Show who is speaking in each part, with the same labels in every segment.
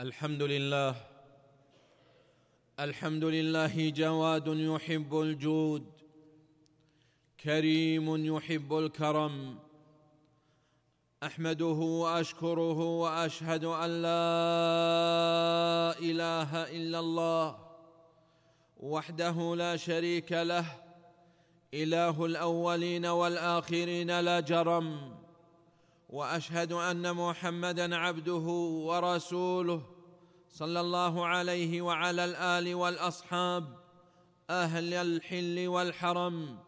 Speaker 1: الحمد لله الحمد لله جواد يحب الجود كريم يحب الكرم. أحمده وأشكره وأشهد أن لا إله إلا الله وحده لا شريك له. إله الأولين والآخرين لا جرم. وأشهد أن محمدا عبده ورسوله صلى الله عليه وعلى الآل والأصحاب أهل الحل والحرم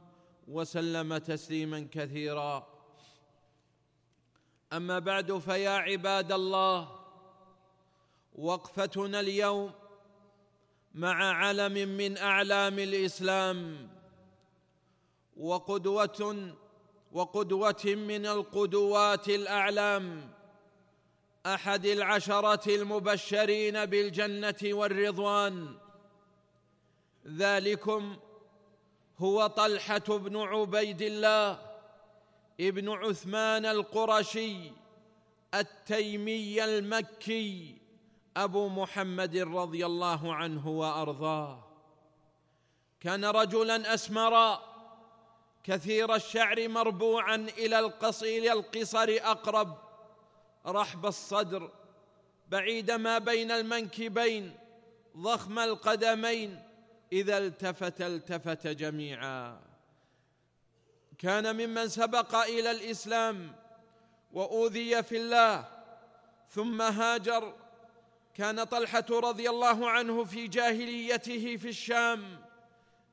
Speaker 1: وسلم تسليما كثيرا. أما بعد فيا عباد الله وقفتنا اليوم مع علم من أعلام الإسلام وقدوة وقدوة من القدوات الأعلام أحد العشرة المبشرين بالجنة والرضوان. ذلكم هو طلحة بن عبيد الله ابن عثمان القرشي التيمي المكي أبو محمد رضي الله عنه وأرضاه. كان رجلا اسمرا كثير الشعر مربوعا إلى القصير القصر أقرب. رحب الصدر بعيد ما بين المنكبين ضخم القدمين. إذا التفت التفت جميعا. كان ممن سبق إلى الإسلام وأوذي في الله ثم هاجر. كان طلحة رضي الله عنه في جاهليته في الشام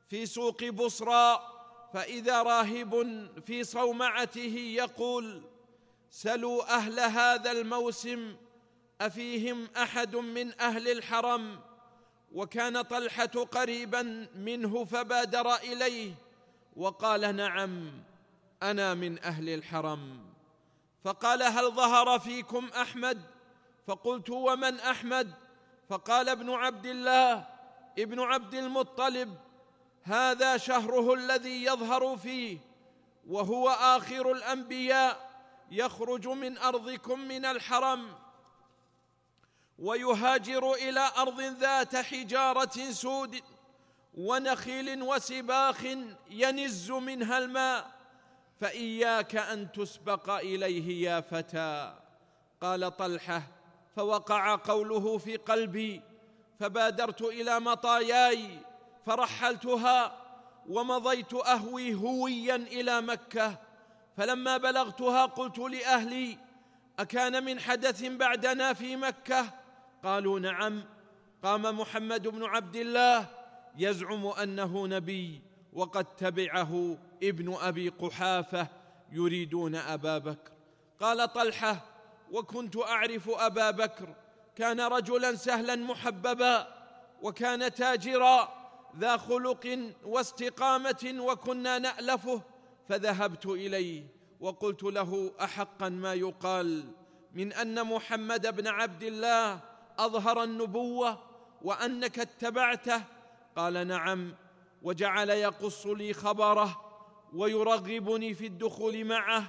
Speaker 1: في سوق بصرى فإذا راهب في صومعته يقول سلوا أهل هذا الموسم أفيهم أحد من أهل الحرم؟ وكان طلحة قريبا منه فبادر إليه وقال نعم أنا من أهل الحرم. فقال هل ظهر فيكم أحمد؟ فقلت ومن أحمد؟ فقال ابن عبد الله ابن عبد المطلب. هذا شهره الذي يظهر فيه وهو آخر الأنبياء يخرج من أرضكم من الحرم ويهاجر إلى أرض ذات حجارة سود ونخيل وسباخ ينز منها الماء فإياك أن تسبق إليه يا فتى. قال طلحة فوقع قوله في قلبي فبادرت إلى مطاياي فرحلتها ومضيت أهوي هويا إلى مكة. فلما بلغتها قلت لأهلي أكان من حدث بعدنا في مكة؟ قالوا نعم. قام محمد بن عبد الله يزعم أنه نبي وقد تبعه ابن أبي قحافة يريدون أبا بكر. قال طلحة وكنت أعرف أبا بكر. كان رجلا سهلا محببا وكان تاجرا. ذا خلق واستقامة وكنا نألفه فذهبت إليه وقلت له احقا ما يقال من أن محمد بن عبد الله أظهر النبوة وأنك اتبعته؟ قال نعم وجعل يقص لي خبره ويرغبني في الدخول معه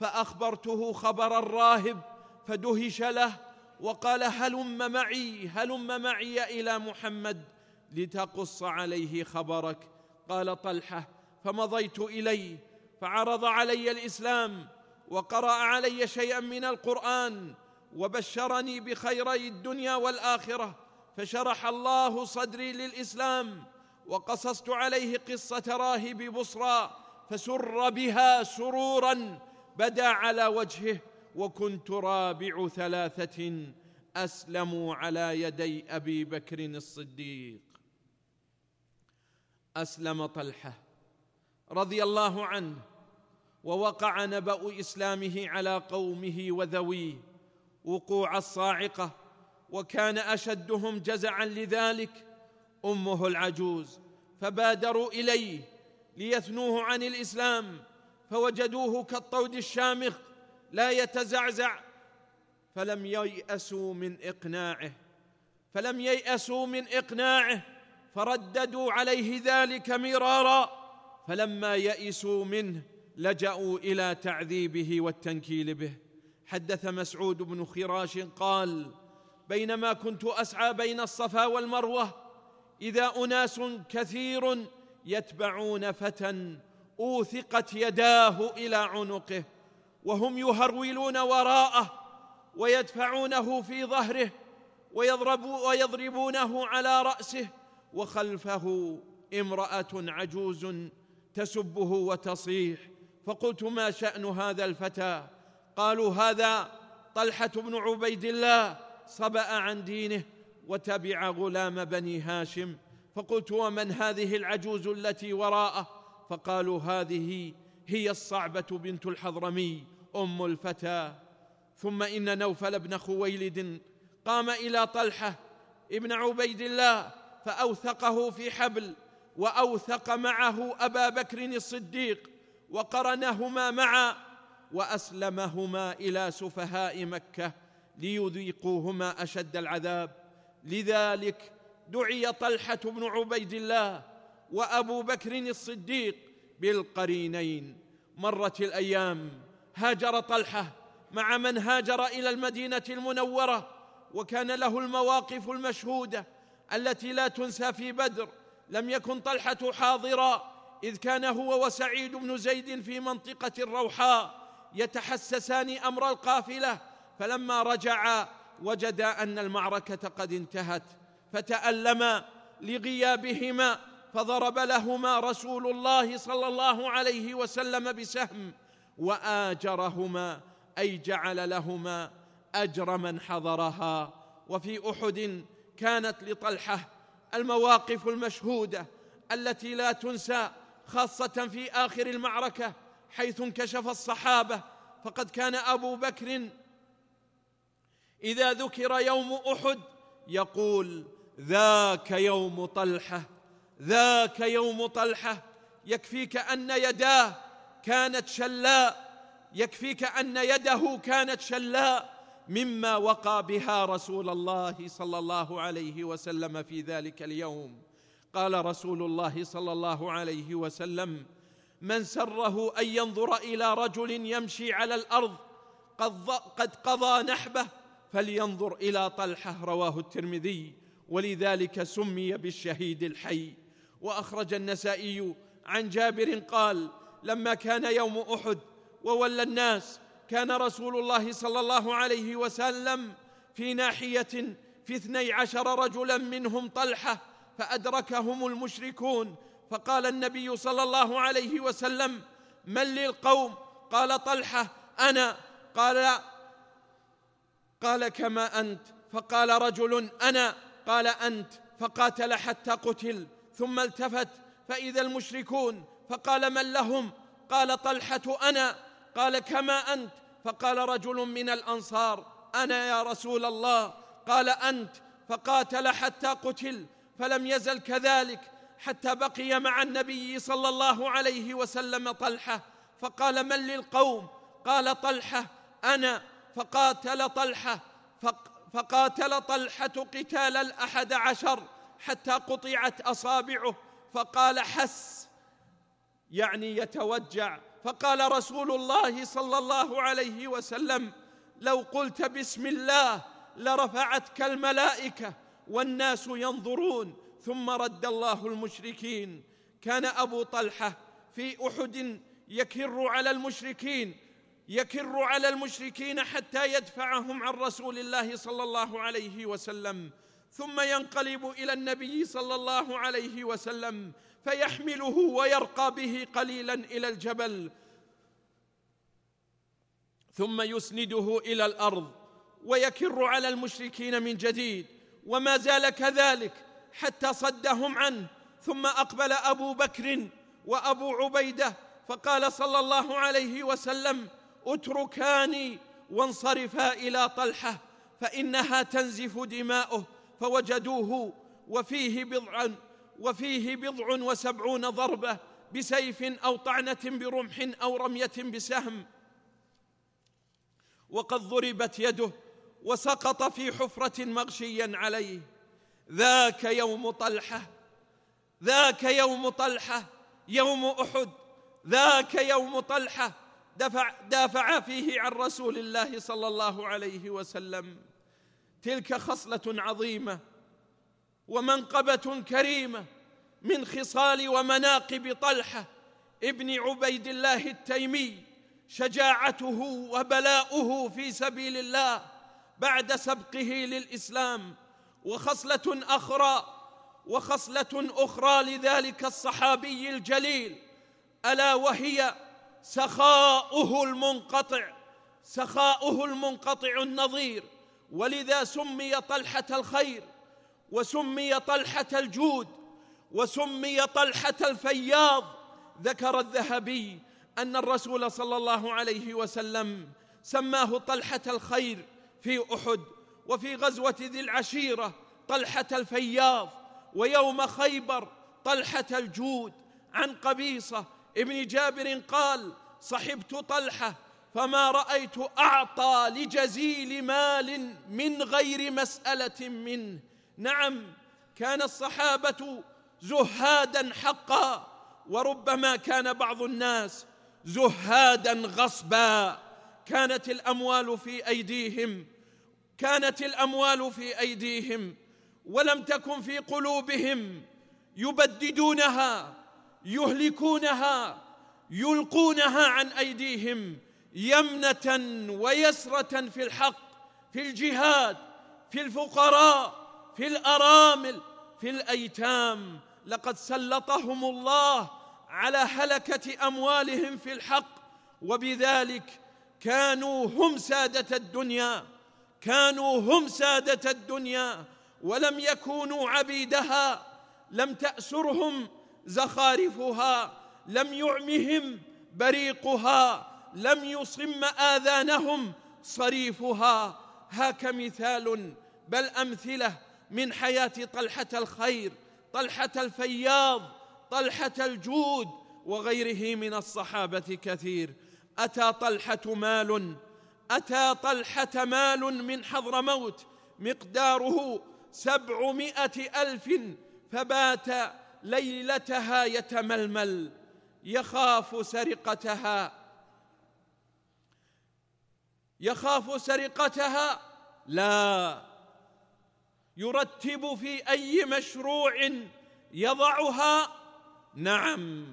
Speaker 1: فأخبرته خبر الراهب فدهش له وقال هلم معي هلم معي إلى محمد. لتقص عليه خبرك. قال طلحة فمضيت إليه فعرض علي الإسلام وقرأ علي شيئا من القرآن وبشرني بخيري الدنيا والآخرة فشرح الله صدري للإسلام وقصصت عليه قصة راهب بصرى فسر بها سرورا بدا على وجهه وكنت رابع ثلاثة اسلموا على يدي أبي بكر الصديق. أسلم طلحة رضي الله عنه ووقع نبأ إسلامه على قومه وذويه وقوع الصاعقة وكان أشدهم جزعا لذلك أمه العجوز فبادروا إليه ليثنوه عن الإسلام فوجدوه كالطود الشامخ لا يتزعزع فلم ييأسوا من إقناعه فلم ييأسوا من إقناعه فرددوا عليه ذلك مرارا فلما يئسوا منه لجأوا إلى تعذيبه والتنكيل به. حدث مسعود بن خراش قال بينما كنت أسعى بين الصفا والمروة إذا أناس كثير يتبعون فتى أوثقت يداه إلى عنقه وهم يهرولون وراءه ويدفعونه في ظهره ويضرب ويضربونه على رأسه وخلفه امرأة عجوز تسبه وتصيح. فقلت ما شأن هذا الفتى؟ قالوا هذا طلحة بن عبيد الله صبأ عن دينه وتبع غلام بني هاشم. فقلت ومن هذه العجوز التي وراءه؟ فقالوا هذه هي الصعبة بنت الحضرمي أم الفتى. ثم إن نوفل بن خويلد قام إلى طلحة ابن عبيد الله فأوثقه في حبل وأوثق معه أبا بكر الصديق وقرنهما معا وأسلمهما إلى سفهاء مكة ليذيقوهما أشد العذاب. لذلك دعي طلحة بن عبيد الله وأبو بكر الصديق بالقرينين. مرت الأيام هاجر طلحة مع من هاجر إلى المدينة المنورة وكان له المواقف المشهودة التي لا تنسى في بدر لم يكن طلحة حاضرا إذ كان هو وسعيد بن زيد في منطقة الروحاء يتحسسان أمر القافلة فلما رجعا وجدا أن المعركة قد انتهت فتألما لغيابهما فضرب لهما رسول الله صلى الله عليه وسلم بسهم وآجرهما أي جعل لهما أجر من حضرها. وفي أحد كانت لطلحة المواقف المشهودة التي لا تنسى خاصة في آخر المعركة حيث انكشف الصحابة. فقد كان أبو بكر إذا ذكر يوم أحد يقول ذاك يوم طلحة ذاك يوم طلحة. يكفيك أن يداه كانت شلاء يكفيك أن يده كانت شلاء. مما وقى بها رسول الله صلى الله عليه وسلم في ذلك اليوم. قال رسول الله صلى الله عليه وسلم من سره أن ينظر إلى رجل يمشي على الأرض قد, قد قضى نحبه فلينظر إلى طلحة. رواه الترمذي. ولذلك سمي بالشهيد الحي. وأخرج النسائي عن جابر قال لما كان يوم أحد وولى الناس كان رسول الله صلى الله عليه وسلم في ناحية في اثني عشر رجلا منهم طلحة فأدركهم المشركون. فقال النبي صلى الله عليه وسلم من للقوم؟ قال طلحة أنا. قال قال كما أنت. فقال رجل أنا. قال أنت. فقاتل حتى قتل ثم التفت فإذا المشركون. فقال من لهم؟ قال طلحة أنا. قال كما أنت. فقال رجل من الأنصار أنا يا رسول الله. قال أنت. فقاتل حتى قتل فلم يزل كذلك حتى بقي مع النبي صلى الله عليه وسلم طلحة. فقال من للقوم؟ قال طلحة أنا. فقاتل طلحة. فقاتل طلحة قتال الأحد عشر حتى قطعت أصابعه. فقال حس يعني يتوجع. فقال رسول الله صلى الله عليه وسلم لو قلت بسم الله لرفعتك الملائكة والناس ينظرون ثم رد الله المشركين. كان أبو طلحة في أحد يكر على المشركين يكر على المشركين حتى يدفعهم عن رسول الله صلى الله عليه وسلم. ثم ينقلب إلى النبي صلى الله عليه وسلم. فيحمله ويرقى به قليلا إلى الجبل. ثم يسنده إلى الأرض ويكر على المشركين من جديد وما زال كذلك حتى صدهم عنه. ثم أقبل أبو بكر وأبو عبيدة فقال صلى الله عليه وسلم اتركاني وانصرفا إلى طلحة فإنها تنزف دماؤه فوجدوه وفيه بضع وفيه بضع وسبعون ضربة بسيف أو طعنة برمح أو رمية بسهم. وقد ضربت يده وسقط في حفرة مغشيا عليه. ذاك يوم طلحة ذاك يوم طلحة يوم أحد. ذاك يوم طلحة دفع دافع فيه عن رسول الله صلى الله عليه وسلم. تلك خصلة عظيمة ومنقبة كريمة من خصال ومناقب طلحة ابن عبيد الله التيمي شجاعته وبلاؤه في سبيل الله بعد سبقه للإسلام وخصلة أخرى وخصلة أخرى لذلك الصحابي الجليل ألا وهي سخاؤه المنقطع سخاؤه المنقطع النظير ولذا سمي طلحة الخير. وسمي طلحة الجود وسمي طلحة الفياض. ذكر الذهبي أن الرسول صلى الله عليه وسلم سماه طلحة الخير في أحد وفي غزوة ذي العشيرة طلحة الفياض ويوم خيبر طلحة الجود. عن قبيصة ابن جابر قال صحبت طلحة فما رأيت أعطى لجزيل مال من غير مسألة منه. نعم كان الصحابة زهادا حقا وربما كان بعض الناس زهادا غصبا. كانت الأموال في أيديهم كانت الأموال في أيديهم ولم تكن في قلوبهم. يبددونها يهلكونها يلقونها عن أيديهم يمنة ويسرة في الحق في الجهاد في الفقراء. في الأرامل في الأيتام. لقد سلطهم الله على هلكة أموالهم في الحق وبذلك كانوا هم سادة الدنيا كانوا هم سادة الدنيا ولم يكونوا عبيدها لم تأسرهم زخارفها لم يعمهم بريقها لم يصم آذانهم صريفها. هاك مثال بل أمثلة من حياة طلحة الخير طلحة الفياض طلحة الجود وغيره من الصحابة كثير. أتى طلحة مال أتى طلحة مال من حضرموت مقداره سبعمائة ألف فبات ليلتها يتململ. يخاف سرقتها. يخاف سرقتها؟ لا. يرتب في أي مشروع يضعها؟ نعم.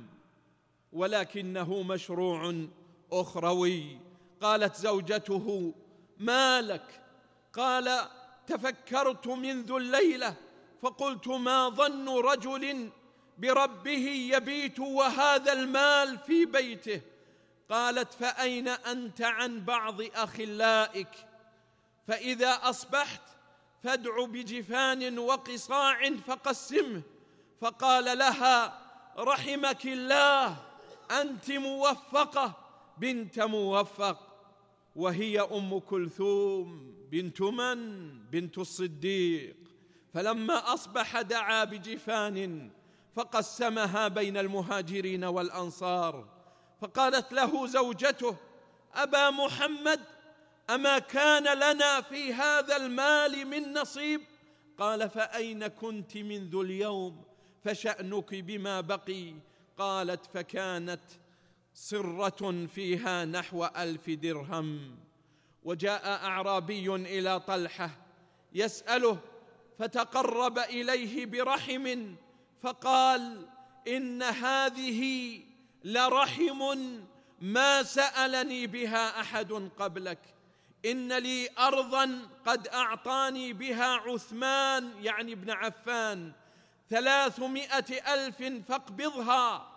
Speaker 1: ولكنه مشروع أخروي. قالت زوجته ما لك؟ قال تفكرت منذ الليلة. فقلت ما ظن رجل بربه يبيت وهذا المال في بيته. قالت فأين أنت عن بعض أخلائك؟ فإذا أصبحت فادع بجفان وقصاع فقسمه فقال لها رحمك الله أنت موفقة بنت موفق. وهي أم كلثوم بنت من؟ بنت الصديق. فلما أصبح دعا بجفان فقسمها بين المهاجرين والأنصار. فقالت له زوجته أبا محمد أما كان لنا في هذا المال من نصيب؟ قال فأين كنت منذ اليوم؟ فشأنك بما بقي. قالت فكانت صره فيها نحو ألف درهم. وجاء أعرابي إلى طلحة يسأله فتقرب إليه برحم فقال إن هذه لرحم ما سألني بها أحد قبلك. إن لي ارضا قد أعطاني بها عثمان يعني ابن عفان ثلاثمائة ألف فاقبضها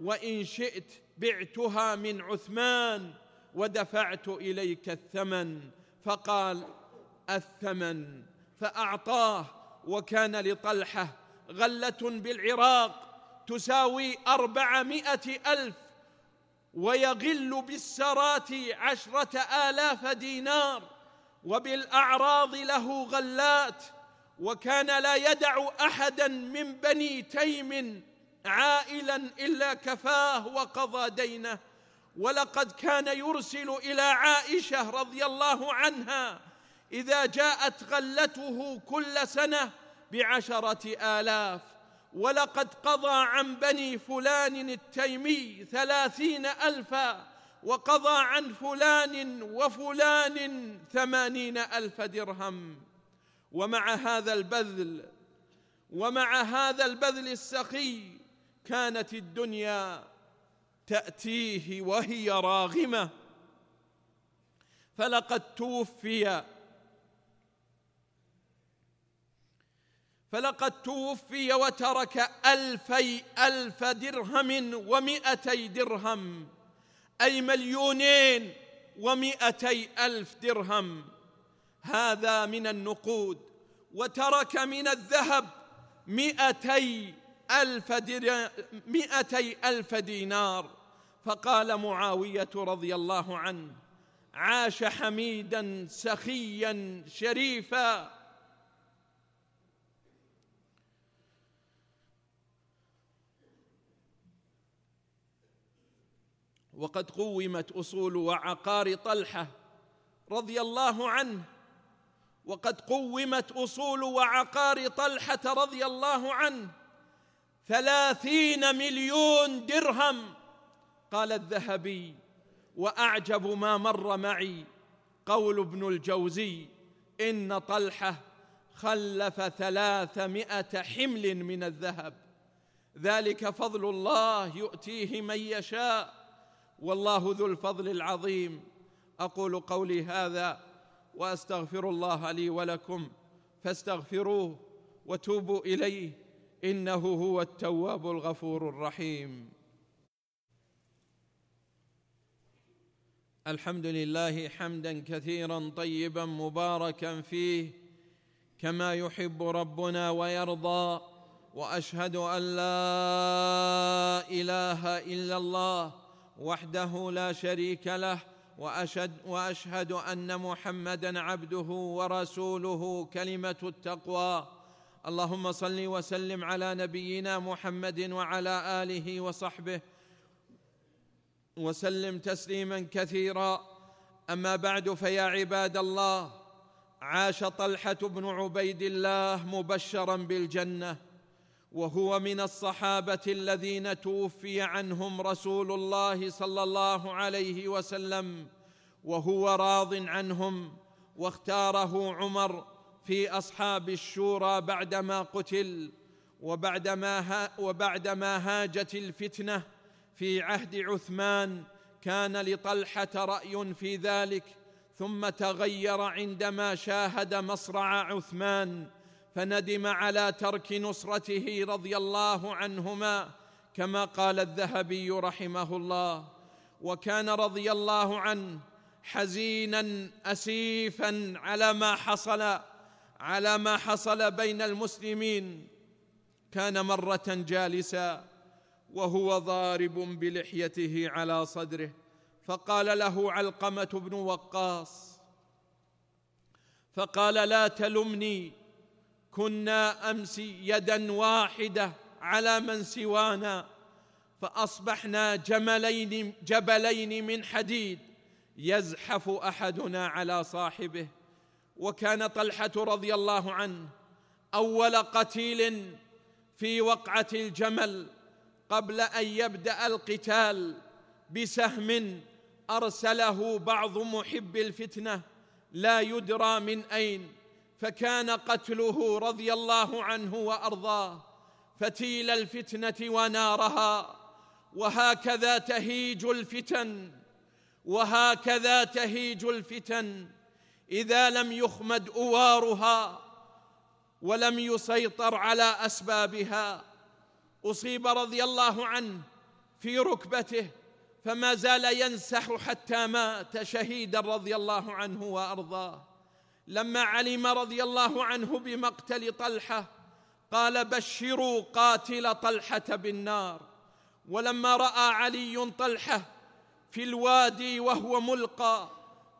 Speaker 1: وإن شئت بعتها من عثمان ودفعت إليك الثمن. فقال الثمن. فأعطاه وكان لطلحة غلة بالعراق تساوي أربعمائة ألف. ويغل بالسرات عشرة آلاف دينار وبالأعراض له غلات وكان لا يدع أحدا من بني تيم عائلا إلا كفاه وقضى دينه. ولقد كان يرسل إلى عائشة رضي الله عنها إذا جاءت غلته كل سنة بعشرة آلاف. ولقد قضى عن بني فلان التيمي ثلاثين ألفا وقضى عن فلان وفلان ثمانين ألف درهم. ومع هذا البذل ومع هذا البذل السخي كانت الدنيا تأتيه وهي راغمة. فلقد توفي فلقد توفي وترك ألفي ألف درهم ومئتي درهم أي مليونين ومئتي ألف درهم. هذا من النقود. وترك من الذهب مئتي ألف, مئتي ألف دينار. فقال معاوية رضي الله عنه عاش حميدا سخيا شريفا. وقد قومت أصول وعقار طلحة رضي الله عنه. وقد قومت أصول وعقار طلحة رضي الله عنه. ثلاثين مليون درهم قال الذهبي وأعجب ما مر معي. قول ابن الجوزي إن طلحة خلف ثلاثمائة حمل من الذهب. ذلك فضل الله يؤتيه من يشاء. والله ذو الفضل العظيم. أقول قولي هذا وأستغفر الله لي ولكم. فاستغفروه وتوبوا إليه. إنه هو التواب الغفور الرحيم. الحمد لله حمدا كثيرا طيبا مباركا فيه. كما يحب ربنا ويرضى. وأشهد أن لا إله إلا الله. وحده لا شريك له واشهد, وأشهد أن محمدا عبده ورسوله كلمة التقوى. اللهم صل وسلم على نبينا محمد وعلى آله وصحبه وسلم تسليما كثيرا. أما بعد فيا عباد الله عاش طلحة بن عبيد الله مبشرا بالجنة. وهو من الصحابة الذين توفي عنهم رسول الله صلى الله عليه وسلم وهو راض عنهم واختاره عمر في أصحاب الشورى بعدما قتل وبعدما وبعدما هاجت الفتنة في عهد عثمان كان لطلحة رأي في ذلك ثم تغير عندما شاهد مصرع عثمان. فندم على ترك نصرته رضي الله عنهما كما قال الذهبي رحمه الله. وكان رضي الله عنه حزينا أسيفا على ما حصل على ما حصل بين المسلمين. كان مرة جالسا وهو ضارب بلحيته على صدره فقال له علقمة بن وقاص فقال لا تلمني كنا أمس يدا واحدة على من سوانا فأصبحنا جملين جبلين من حديد يزحف أحدنا على صاحبه. وكان طلحة رضي الله عنه أول قتيل في وقعة الجمل قبل أن يبدأ القتال بسهم أرسله بعض محب الفتنة لا يدرى من أين. فكان قتله رضي الله عنه وأرضاه فتيل الفتنة ونارها وهكذا تهيج الفتن وهكذا تهيج الفتن إذا لم يخمد أوارها ولم يسيطر على أسبابها. أصيب رضي الله عنه في ركبته فما زال ينسح حتى مات شهيدا رضي الله عنه وأرضاه. لما علم رضي الله عنه بمقتل طلحة قال بشروا قاتل طلحة بالنار ولما رأى علي طلحة في الوادي وهو ملقى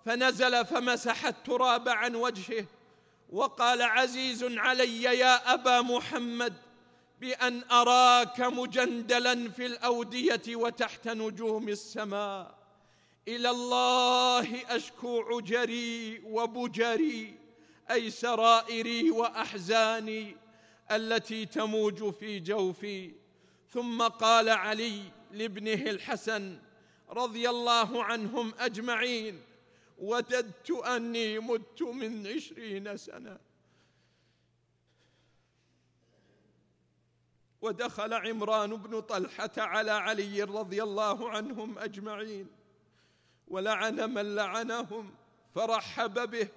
Speaker 1: فنزل فمسح التراب عن وجهه وقال عزيز علي يا أبا محمد بأن أراك مجندلا في الأودية وتحت نجوم السماء إلى الله أشكو عجري وبجري أي سرائري وأحزاني التي تموج في جوفي. ثم قال علي لابنه الحسن رضي الله عنهم أجمعين وددت أني مت من عشرين سنة. ودخل عمران بن طلحة على علي رضي الله عنهم أجمعين. ولعن من لعنهم فرحب به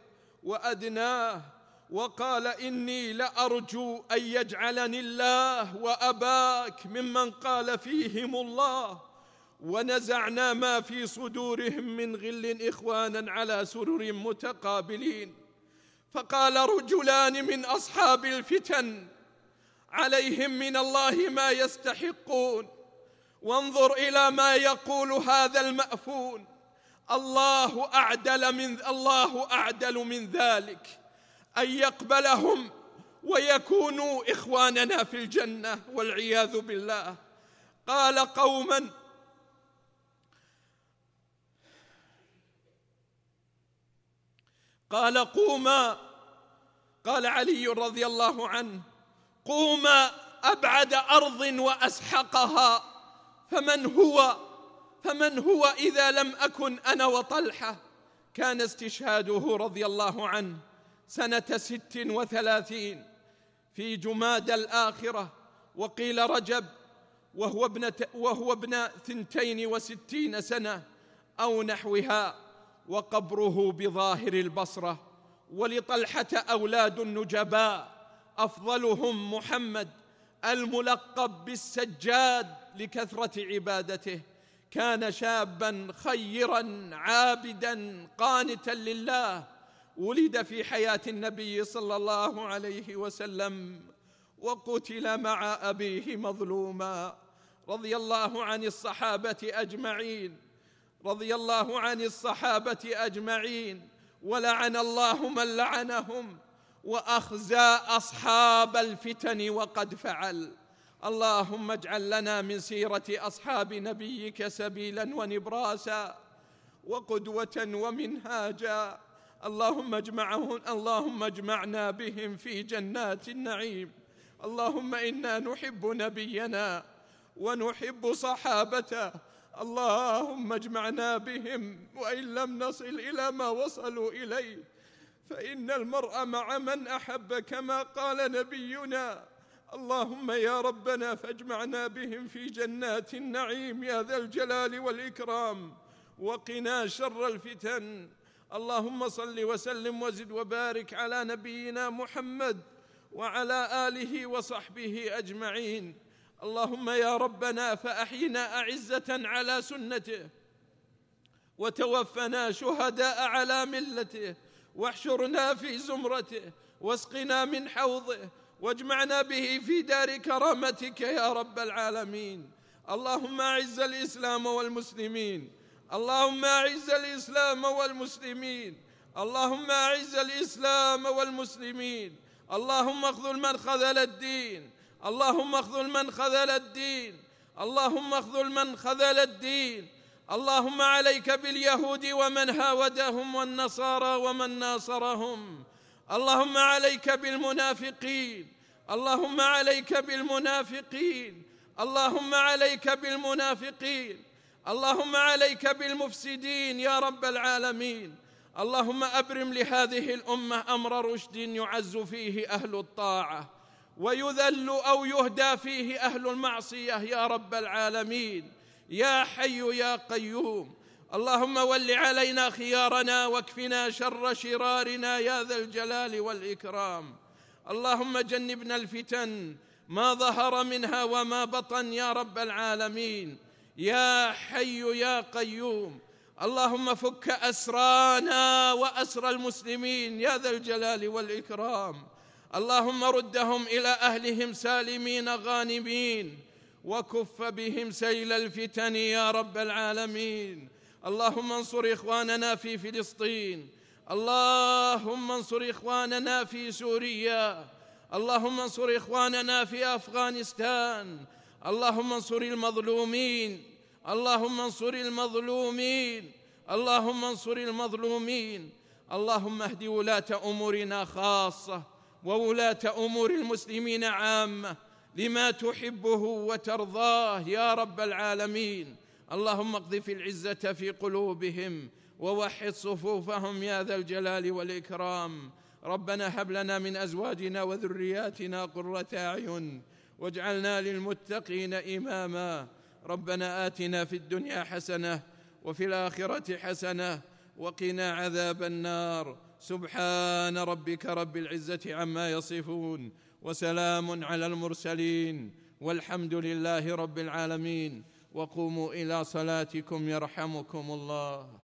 Speaker 1: وأدناه وقال إني لأرجو أن يجعلني الله وأباك ممن قال فيهم الله ونزعنا ما في صدورهم من غل إخوانا على سرر متقابلين فقال رجلان من أصحاب الفتن عليهم من الله ما يستحقون وانظر إلى ما يقول هذا المأفون الله أعدل من الله أعدل من ذلك. أن يقبلهم ويكونوا إخواننا في الجنة والعياذ بالله. قال قوما قال قوما قال علي رضي الله عنه قوما أبعد أرض وأسحقها فمن هو فمن هو إذا لم أكن أنا وطلحة؟ كان استشهاده رضي الله عنه سنة ست وثلاثين في جماد الآخرة وقيل رجب وهو ابن وهو ابن ثنتين وستين سنة أو نحوها وقبره بظاهر البصرة ولطلحة أولاد نجباء أفضلهم محمد الملقب بالسجاد لكثرة عبادته. كان شابا خيرا عابدا قانتا لله. ولد في حياة النبي صلى الله عليه وسلم وقتل مع أبيه مظلوما. رضي الله عن الصحابة أجمعين. رضي الله عن الصحابة أجمعين. ولعن الله من لعنهم وأخزى أصحاب الفتن وقد فعل. اللهم اجعل لنا من سيرة أصحاب نبيك سبيلا ونبراسا وقدوة ومنهاجا. اللهم اجمعهم اللهم اجمعنا بهم في جنات النعيم. اللهم إنا نحب نبينا ونحب صحابته. اللهم اجمعنا بهم وإن لم نصل إلى ما وصلوا إليه فإن المرء مع من أحب كما قال نبينا اللهم يا ربنا فاجمعنا بهم في جنات النعيم يا ذا الجلال والإكرام وقنا شر الفتن. اللهم صل وسلم وزد وبارك على نبينا محمد وعلى آله وصحبه أجمعين. اللهم يا ربنا فأحينا أعزة على سنته وتوفنا شهداء على ملته واحشرنا في زمرته واسقنا من حوضه واجمعنا به في دار كرامتك يا رب العالمين. اللهم أعز الإسلام والمسلمين. اللهم أعز الإسلام والمسلمين. اللهم أعز الإسلام والمسلمين. اللهم اخذل من خذل الدين. اللهم اخذل من خذل الدين. اللهم اخذل من خذل الدين. اللهم عليك باليهود ومن هاودهم والنصارى ومن ناصرهم. اللهم عليك بالمنافقين. اللهم عليك بالمنافقين. اللهم عليك بالمنافقين. اللهم عليك بالمفسدين يا رب العالمين. اللهم أبرم لهذه الأمة أمر رشد يعز فيه أهل الطاعة ويذل أو يهدى فيه أهل المعصية يا رب العالمين. يا حي يا قيوم. اللهم ول علينا خيارنا واكفنا شر شرارنا يا ذا الجلال والإكرام. اللهم جنبنا الفتن ما ظهر منها وما بطن يا رب العالمين. يا حي يا قيوم اللهم فك أسرانا وأسر المسلمين يا ذا الجلال والإكرام. اللهم ردهم إلى أهلهم سالمين غانمين وكف بهم سيل الفتن يا رب العالمين. اللهم انصر إخواننا في فلسطين اللهم انصر إخواننا في سوريا. اللهم انصر إخواننا في أفغانستان. اللهم انصر المظلومين. اللهم انصر المظلومين. اللهم انصر المظلومين. اللهم اهد ولاة أمورنا خاصة وولاة أمور المسلمين عامة لما تحبه وترضاه يا رب العالمين. اللهم اقذف العزة في قلوبهم ووحد صفوفهم يا ذا الجلال والإكرام. ربنا هب لنا من أزواجنا وذرياتنا قرة أعين واجعلنا للمتقين إماما. ربنا آتنا في الدنيا حسنة وفي الآخرة حسنة وقنا عذاب النار. سبحان ربك رب العزة عما يصفون وسلام على المرسلين. والحمد لله رب العالمين. وقوموا إلى صلاتكم يرحمكم الله.